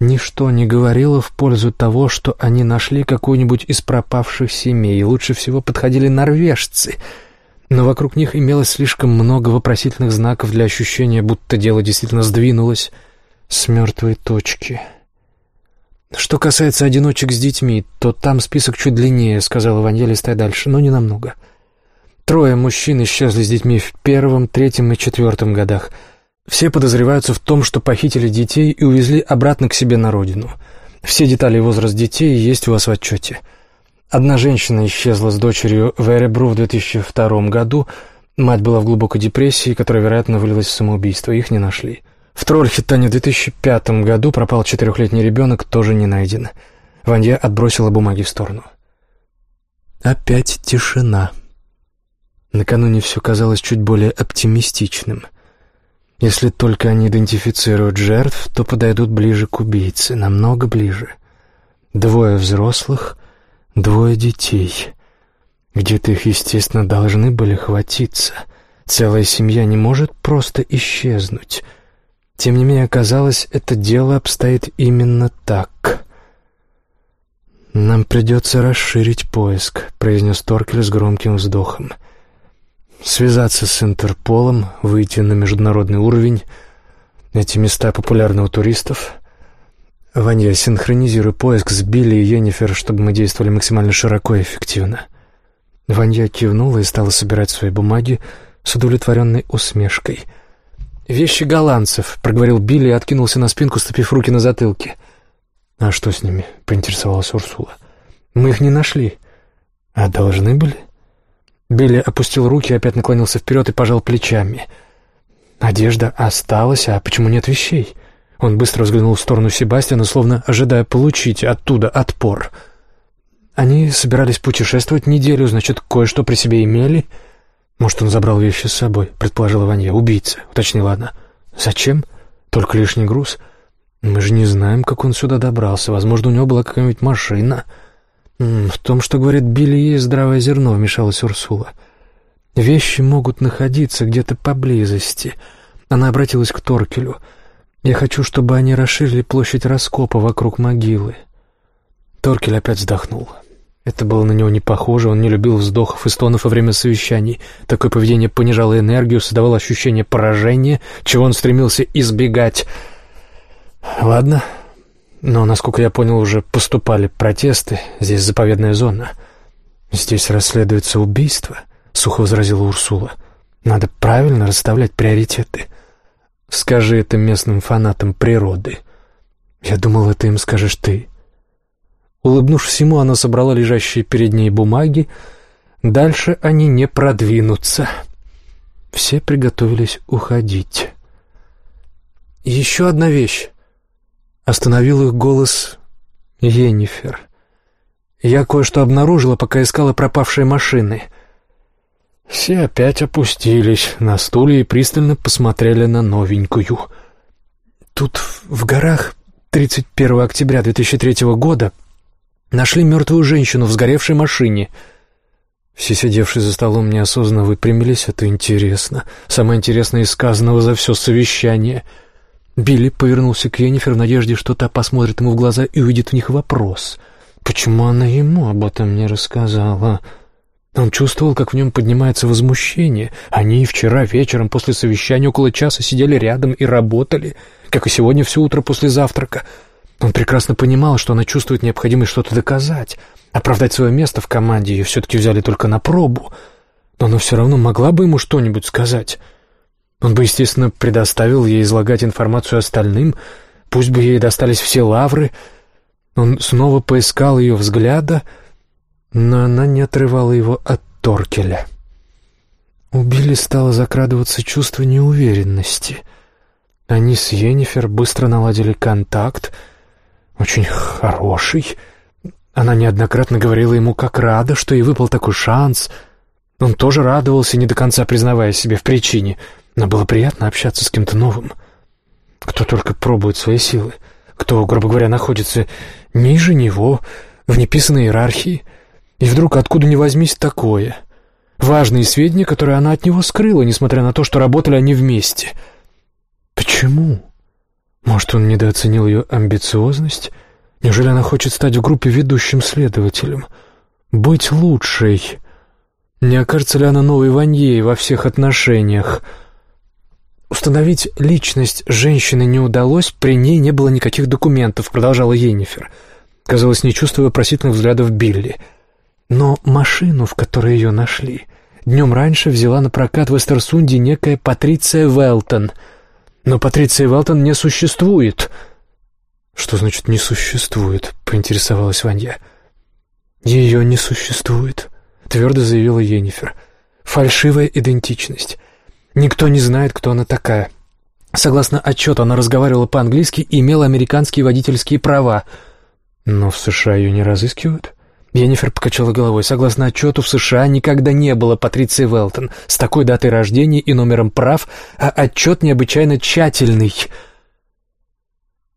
[SPEAKER 1] Ничто не говорило в пользу того, что они нашли какую-нибудь из пропавших семей, и лучше всего подходили норвежцы. Но вокруг них имелось слишком много вопросительных знаков для ощущения, будто дело действительно сдвинулось с мертвой точки. «Что касается одиночек с детьми, то там список чуть длиннее», — сказала Ванья, листая дальше, — «но не намного. Трое мужчин исчезли с детьми в первом, третьем и четвертом годах — все подозреваются в том, что похитили детей и увезли обратно к себе на родину. Все детали и возраст детей есть у вас в отчете. Одна женщина исчезла с дочерью в Эребру в 2002 году. Мать была в глубокой депрессии, которая, вероятно, вылилась в самоубийство. Их не нашли. В Трольхеттане в 2005 году пропал четырехлетний ребенок, тоже не найден. Ванья отбросила бумаги в сторону. Опять тишина. Накануне все казалось чуть более оптимистичным — если только они идентифицируют жертв, то подойдут ближе к убийце, намного ближе. Двое взрослых, двое детей. Где-то их, естественно, должны были хватиться. Целая семья не может просто исчезнуть. Тем не менее, оказалось, это дело обстоит именно так. «Нам придется расширить поиск», — произнес Торкель с громким вздохом связаться с Интерполом, выйти на международный уровень. Эти места популярны у туристов. Ваня, синхронизируй поиск с Билли и Йеннифер, чтобы мы действовали максимально широко и эффективно. Ваня кивнула и стала собирать свои бумаги с удовлетворенной усмешкой. «Вещи голландцев», — проговорил Билли и откинулся на спинку, ступив руки на затылке. «А что с ними?» — поинтересовалась Урсула. «Мы их не нашли». «А должны были?» Билли опустил руки, опять наклонился вперед и пожал плечами. Одежда осталась, а почему нет вещей? Он быстро взглянул в сторону Себастьяна, словно ожидая получить оттуда отпор. Они собирались путешествовать неделю, значит, кое-что при себе имели. Может, он забрал вещи с собой, предположила Ванья. Убийца, уточнила она. Зачем? Только лишний груз. Мы же не знаем, как он сюда добрался. Возможно, у него была какая-нибудь машина. «В том, что говорит Билли, есть здравое зерно», — вмешалась Урсула. «Вещи могут находиться где-то поблизости». Она обратилась к Торкелю. «Я хочу, чтобы они расширили площадь раскопа вокруг могилы». Торкель опять вздохнул. Это было на него не похоже, он не любил вздохов и стонов во время совещаний. Такое поведение понижало энергию, создавало ощущение поражения, чего он стремился избегать. «Ладно», но, насколько я понял, уже поступали протесты. Здесь заповедная зона. Здесь расследуется убийство, — сухо возразила Урсула. Надо правильно расставлять приоритеты. Скажи это местным фанатам природы. Я думал, это им скажешь ты. Улыбнувшись ему, она собрала лежащие перед ней бумаги. Дальше они не продвинутся. Все приготовились уходить. «Еще одна вещь», Остановил их голос Енифер. Я кое-что обнаружила, пока искала пропавшие машины. Все опять опустились на стуле и пристально посмотрели на новенькую. Тут, в горах, 31 октября 2003 года нашли мертвую женщину в сгоревшей машине. Все сидевшие за столом неосознанно выпрямились. Это интересно. Самое интересное из сказанного за все совещание. Билли повернулся к Йеннифер в надежде, что та посмотрит ему в глаза и увидит в них вопрос. Почему она ему об этом не рассказала? Он чувствовал, как в нем поднимается возмущение. Они вчера вечером после совещания около часа сидели рядом и работали — как и сегодня все утро после завтрака. Он прекрасно понимал, что она чувствует необходимость что-то доказать, оправдать свое место в команде, ее все-таки взяли только на пробу. Но она все равно могла бы ему что-нибудь сказать. Он бы, естественно, предоставил ей излагать информацию остальным, пусть бы ей достались все лавры. Он снова поискал ее взгляда, но она не отрывала его от Торкеля. У Билли стало закрадываться чувство неуверенности — они с Йеннифер быстро наладили контакт, очень хороший. Она неоднократно говорила ему, как рада, что ей выпал такой шанс. Он тоже радовался, не до конца признавая себе в причине, но было приятно общаться с кем-то новым. Кто только пробует свои силы, кто, грубо говоря, находится ниже него, в неписанной иерархии, и вдруг откуда ни возьмись такое. Важные сведения, которые она от него скрыла, несмотря на то, что работали они вместе — Почему? Может, он недооценил ее амбициозность? Неужели она хочет стать в группе ведущим следователем? Быть лучшей? Не окажется ли она новой Ваньей во всех отношениях? Установить личность женщины не удалось, при ней не было никаких документов, продолжала Йеннифер. Казалось, не чувствуя вопросительных взглядов Билли. Но машину, в которой ее нашли, днем раньше взяла на прокат в Эстерсунде некая Патриция Велтон — но Патриция Велтон не существует. Что значит «не существует»? — поинтересовалась Ванья. Ее не существует, — твердо заявила Йеннифер. Фальшивая идентичность. Никто не знает, кто она такая. Согласно отчету, она разговаривала по-английски и имела американские водительские права. Но в США ее не разыскивают? Йеннифер покачала головой. Согласно отчету, в США никогда не было Патриции Велтон с такой датой рождения и номером прав, а отчет необычайно тщательный.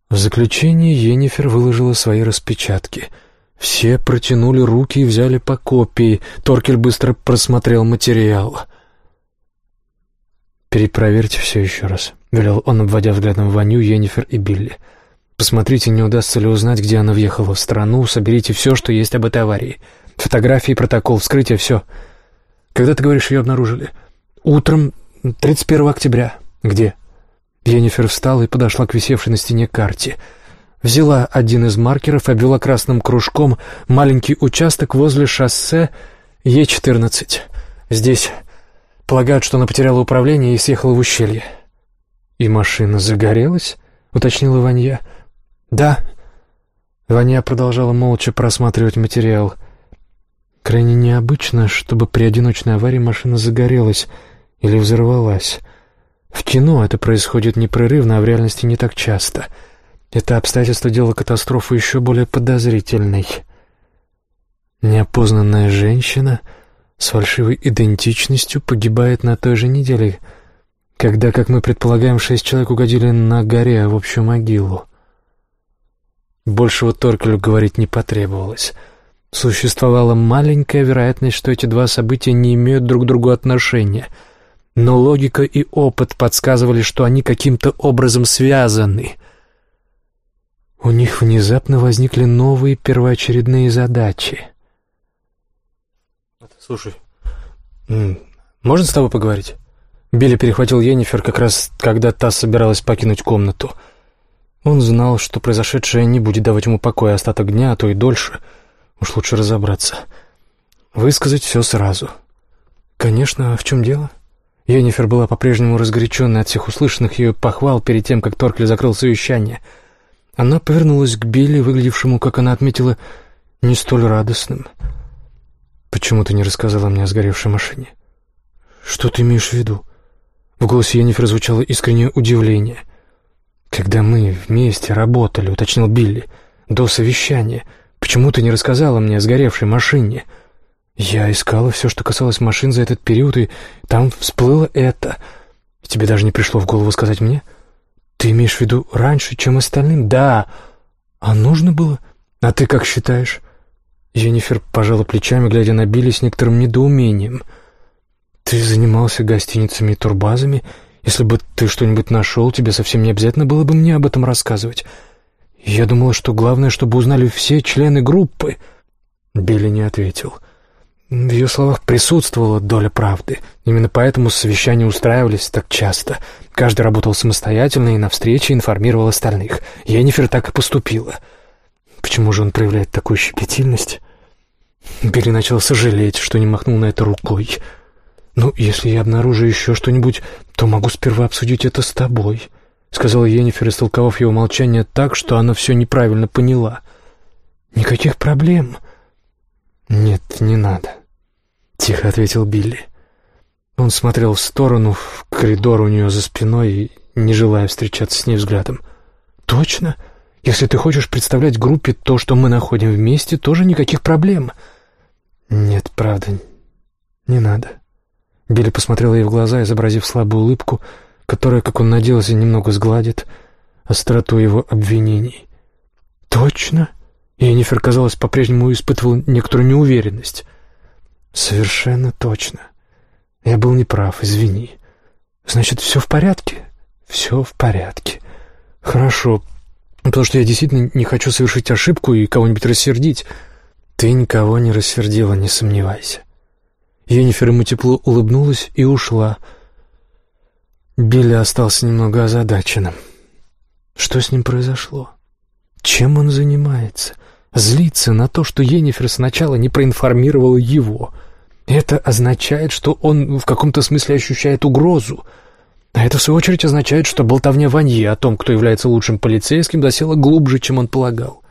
[SPEAKER 1] В заключение Йеннифер выложила свои распечатки. Все протянули руки и взяли по копии. Торкель быстро просмотрел материал. «Перепроверьте все еще раз», — велел он, обводя взглядом Ваню, Йеннифер и Билли. Посмотрите, не удастся ли узнать, где она въехала в страну, соберите все, что есть об этой аварии. Фотографии, протокол, вскрытие, все. Когда, ты говоришь, ее обнаружили? Утром 31 октября. Где? Йеннифер встала и подошла к висевшей на стене карте. Взяла один из маркеров и обвела красным кружком маленький участок возле шоссе Е14. Здесь полагают, что она потеряла управление и съехала в ущелье. «И машина загорелась?» — уточнила Ванья. «Да». Ваня продолжала молча просматривать материал. Крайне необычно, чтобы при одиночной аварии машина загорелась или взорвалась. В кино это происходит непрерывно, а в реальности не так часто. Это обстоятельство делало катастрофу еще более подозрительной. Неопознанная женщина с фальшивой идентичностью погибает на той же неделе, когда, как мы предполагаем, шесть человек угодили на горе в общую могилу. Большего Торкелю говорить не потребовалось. Существовала маленькая вероятность, что эти два события не имеют друг к другу отношения. Но логика и опыт подсказывали, что они каким-то образом связаны. У них внезапно возникли новые первоочередные задачи. «Слушай, можно с тобой поговорить?» Билли перехватил Йеннифер как раз, когда та собиралась покинуть комнату — он знал, что произошедшее не будет давать ему покоя остаток дня, а то и дольше. Уж лучше разобраться. Высказать все сразу. Конечно, а в чем дело? Йеннифер была по-прежнему разгоряченной от всех услышанных ее похвал перед тем, как Торкель закрыл совещание. Она повернулась к Билли, выглядевшему, как она отметила, не столь радостным. «Почему ты не рассказала мне о сгоревшей машине?» «Что ты имеешь в виду?» В голосе Йеннифер звучало искреннее удивление — «Когда мы вместе работали», — уточнил Билли, — «до совещания. Почему ты не рассказала мне о сгоревшей машине?» «Я искала все, что касалось машин за этот период, и там всплыло это. тебе даже не пришло в голову сказать мне?» Ты имеешь в виду раньше, чем остальным? Да. А нужно было? А ты как считаешь? Енифер пожала плечами, глядя на Билли с некоторым недоумением. Ты занимался гостиницами и турбазами. Если бы ты что-нибудь нашел, тебе совсем не обязательно было бы мне об этом рассказывать. Я думала, что главное, чтобы узнали все члены группы. Билли не ответил. В ее словах присутствовала доля правды. Именно поэтому совещания устраивались так часто. Каждый работал самостоятельно и на встрече информировал остальных. Енифер так и поступила. Почему же он проявляет такую щепетильность? Билли начал сожалеть, что не махнул на это рукой. «Ну, если я обнаружу еще что-нибудь, то могу сперва обсудить это с тобой», — сказала Енифер, истолковав его молчание так, что она все неправильно поняла. «Никаких проблем». «Нет, не надо», — тихо ответил Билли. Он смотрел в сторону, в коридор у нее за спиной, не желая встречаться с ней взглядом. «Точно? Если ты хочешь представлять группе то, что мы находим вместе, тоже никаких проблем». «Нет, правда, не надо». Билли посмотрел ей в глаза, изобразив слабую улыбку, которая, как он надеялся, немного сгладит остроту его обвинений. «Точно?» Енифер, казалось, по-прежнему испытывал некоторую неуверенность. «Совершенно точно. Я был неправ, извини. Значит, все в порядке?» «Все в порядке. Хорошо. Потому что я действительно не хочу совершить ошибку и кого-нибудь рассердить. Ты никого не рассердила, не сомневайся». Енифер ему тепло улыбнулась и ушла. Билли остался немного озадаченным. Что с ним произошло? Чем он занимается? Злится на то, что Енифер сначала не проинформировала его. Это означает, что он в каком-то смысле ощущает угрозу. А это, в свою очередь, означает, что болтовня Ваньи о том, кто является лучшим полицейским, засела глубже, чем он полагал.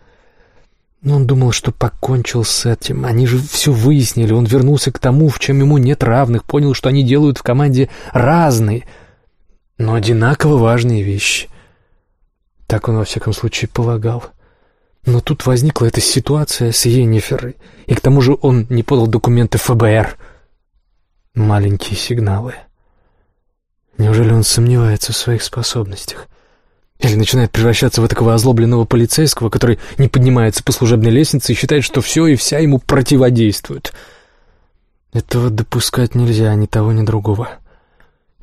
[SPEAKER 1] Но он думал, что покончил с этим. Они же все выяснили. Он вернулся к тому, в чем ему нет равных, понял, что они делают в команде разные, но одинаково важные вещи. Так он, во всяком случае, полагал. Но тут возникла эта ситуация с Йенниферой, и к тому же он не подал документы ФБР. Маленькие сигналы. Неужели он сомневается в своих способностях? Или начинает превращаться в такого озлобленного полицейского, который не поднимается по служебной лестнице и считает, что все и вся ему противодействуют? Этого допускать нельзя ни того, ни другого.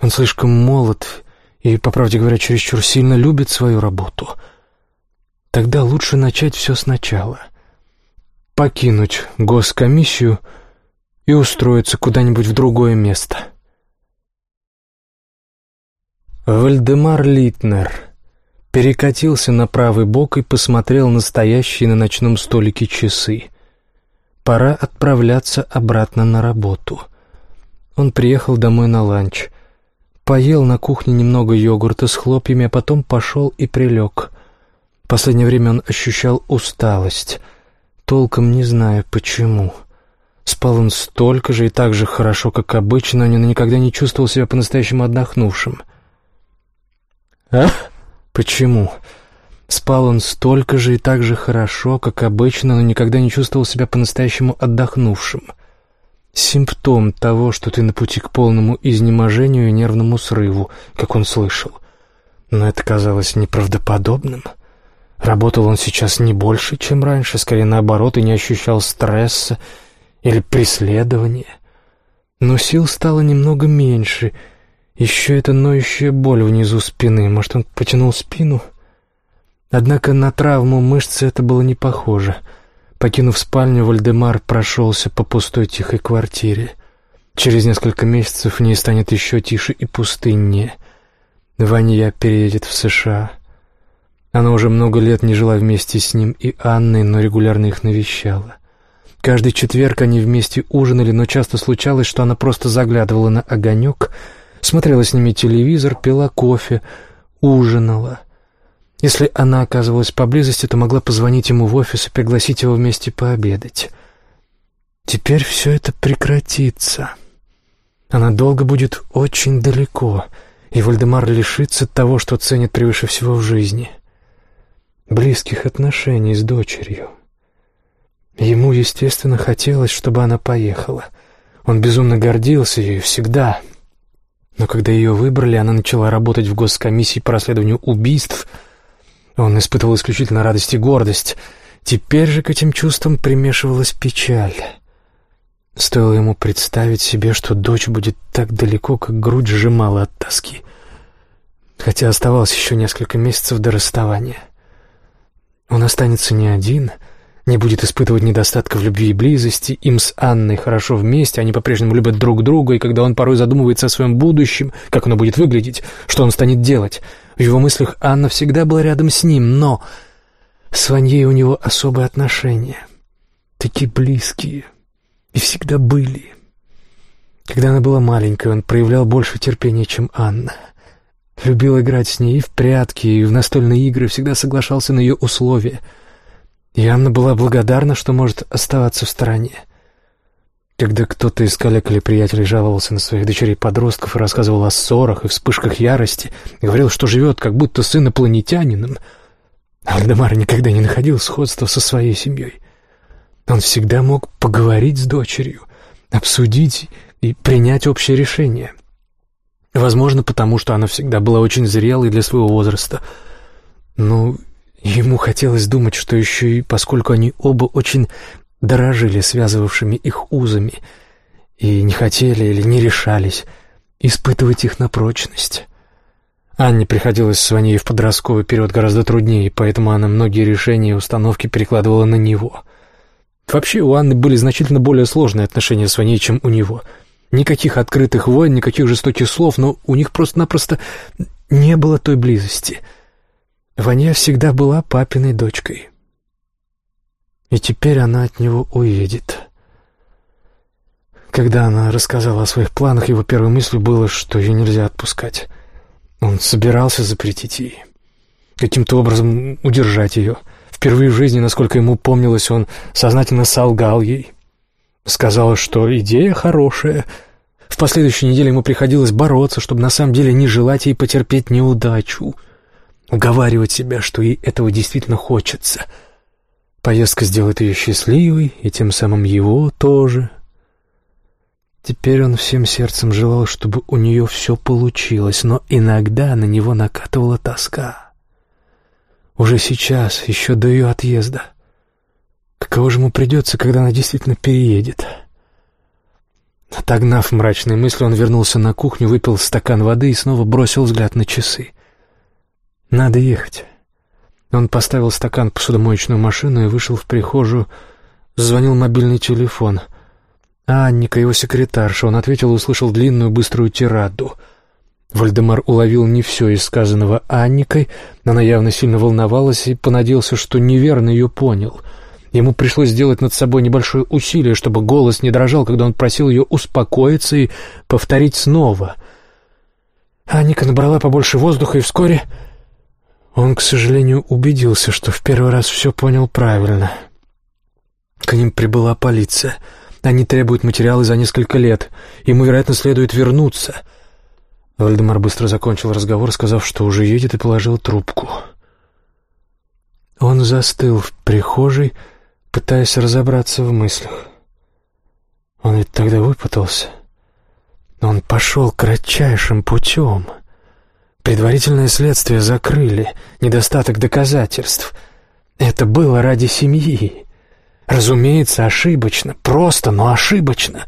[SPEAKER 1] Он слишком молод и, по правде говоря, чересчур сильно любит свою работу — Тогда лучше начать все сначала. Покинуть госкомиссию и устроиться куда-нибудь в другое место. Вальдемар Литнер перекатился на правый бок и посмотрел на стоящие на ночном столике часы. Пора отправляться обратно на работу. Он приехал домой на ланч. Поел на кухне немного йогурта с хлопьями, а потом пошел и прилег — последнее время он ощущал усталость, толком не зная почему. Спал он столько же и так же хорошо, как обычно, но никогда не чувствовал себя по-настоящему отдохнувшим. «А? Почему?» Спал он столько же и так же хорошо, как обычно, но никогда не чувствовал себя по-настоящему отдохнувшим. Симптом того, что ты на пути к полному изнеможению и нервному срыву, как он слышал. Но это казалось неправдоподобным. — Работал он сейчас не больше, чем раньше, скорее наоборот, и не ощущал стресса или преследования. Но сил стало немного меньше. Еще эта ноющая боль внизу спины. Может, он потянул спину? Однако на травму мышцы это было не похоже. Покинув спальню, Вальдемар прошелся по пустой тихой квартире. Через несколько месяцев в ней станет еще тише и пустыннее. Ваня переедет в США. Она уже много лет не жила вместе с ним и Анной, но регулярно их навещала. Каждый четверг они вместе ужинали, но часто случалось, что она просто заглядывала на огонек, смотрела с ними телевизор, пила кофе, ужинала. Если она оказывалась поблизости, то могла позвонить ему в офис и пригласить его вместе пообедать. Теперь все это прекратится. Она долго будет очень далеко, и Вальдемар лишится того, что ценит превыше всего в жизни — близких отношений с дочерью. Ему, естественно, хотелось, чтобы она поехала. Он безумно гордился ею всегда. Но когда ее выбрали, она начала работать в госкомиссии по расследованию убийств. Он испытывал исключительно радость и гордость. Теперь же к этим чувствам примешивалась печаль. Стоило ему представить себе, что дочь будет так далеко, как грудь сжимала от тоски. Хотя оставалось еще несколько месяцев до расставания. Он останется не один, не будет испытывать недостатка в любви и близости. Им с Анной хорошо вместе, они по-прежнему любят друг друга, и когда он порой задумывается о своем будущем, как оно будет выглядеть, что он станет делать, в его мыслях Анна всегда была рядом с ним, но с Ваньей у него особые отношения, такие близкие, и всегда были. Когда она была маленькой, он проявлял больше терпения, чем Анна. Любил играть с ней и в прятки, и в настольные игры, всегда соглашался на ее условия — и Анна была благодарна, что может оставаться в стороне. Когда кто-то из коллег или приятелей жаловался на своих дочерей-подростков и рассказывал о ссорах и вспышках ярости, и говорил, что живет как будто сын инопланетянином, Альдемар никогда не находил сходства со своей семьей. Он всегда мог поговорить с дочерью, обсудить и принять общее решение. Возможно, потому что она всегда была очень зрелой для своего возраста. Ну, Ему хотелось думать, что еще и поскольку они оба очень дорожили связывавшими их узами и не хотели или не решались испытывать их на прочность. Анне приходилось с Ваней в подростковый период гораздо труднее, поэтому она многие решения и установки перекладывала на него. Вообще у Анны были значительно более сложные отношения с Ваней, чем у него. Никаких открытых войн, никаких жестоких слов, но у них просто-напросто не было той близости — Ваня всегда была папиной дочкой. И теперь она от него уедет. Когда она рассказала о своих планах, его первой мыслью было, что ее нельзя отпускать. Он собирался запретить ей. Каким-то образом удержать ее. Впервые в жизни, насколько ему помнилось, он сознательно солгал ей. Сказал, что идея хорошая. В последующей неделе ему приходилось бороться, чтобы на самом деле не желать ей потерпеть неудачу — уговаривать себя, что ей этого действительно хочется. Поездка сделает ее счастливой, и тем самым его тоже. Теперь он всем сердцем желал, чтобы у нее все получилось, но иногда на него накатывала тоска. Уже сейчас, еще до ее отъезда. Каково же ему придется, когда она действительно переедет? Отогнав мрачные мысли, он вернулся на кухню, выпил стакан воды и снова бросил взгляд на часы. «Надо ехать». Он поставил стакан в посудомоечную машину и вышел в прихожую. Звонил мобильный телефон. Анника, его секретарша. Он ответил и услышал длинную быструю тираду. Вальдемар уловил не все из сказанного Анникой. Она явно сильно волновалась и понадеялся, что неверно ее понял. Ему пришлось сделать над собой небольшое усилие, чтобы голос не дрожал, когда он просил ее успокоиться и повторить снова. Анника набрала побольше воздуха и вскоре... Он, к сожалению, убедился, что в первый раз все понял правильно. К ним прибыла полиция. Они требуют материалы за несколько лет. Ему, вероятно, следует вернуться. Вальдемар быстро закончил разговор, сказав, что уже едет, и положил трубку. Он застыл в прихожей, пытаясь разобраться в мыслях. Он ведь тогда выпутался. Он пошел кратчайшим путем — Предварительное следствие закрыли, недостаток доказательств. Это было ради семьи. Разумеется, ошибочно, просто, но ошибочно.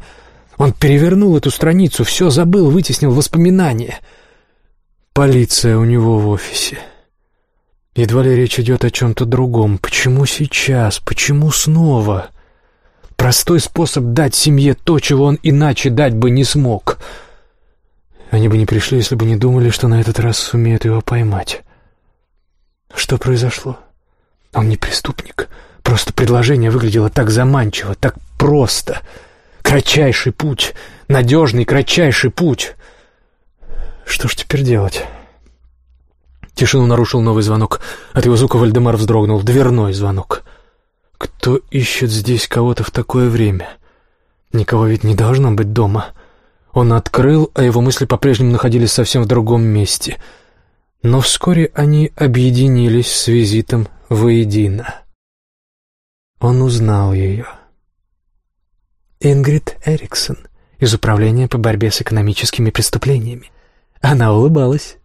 [SPEAKER 1] Он перевернул эту страницу, все забыл, вытеснил воспоминания. Полиция у него в офисе. Едва ли речь идет о чем-то другом. Почему сейчас? Почему снова? Простой способ дать семье то, чего он иначе дать бы не смог — они бы не пришли, если бы не думали, что на этот раз сумеют его поймать. Что произошло? Он не преступник. Просто предложение выглядело так заманчиво, так просто. Кратчайший путь, надежный кратчайший путь. Что ж теперь делать? Тишину нарушил новый звонок. От его звука Вальдемар вздрогнул. Дверной звонок. Кто ищет здесь кого-то в такое время? Никого ведь не должно быть дома. — он открыл, а его мысли по-прежнему находились совсем в другом месте. Но вскоре они объединились с визитом воедино. Он узнал ее. Ингрид Эриксон из Управления по борьбе с экономическими преступлениями. Она улыбалась.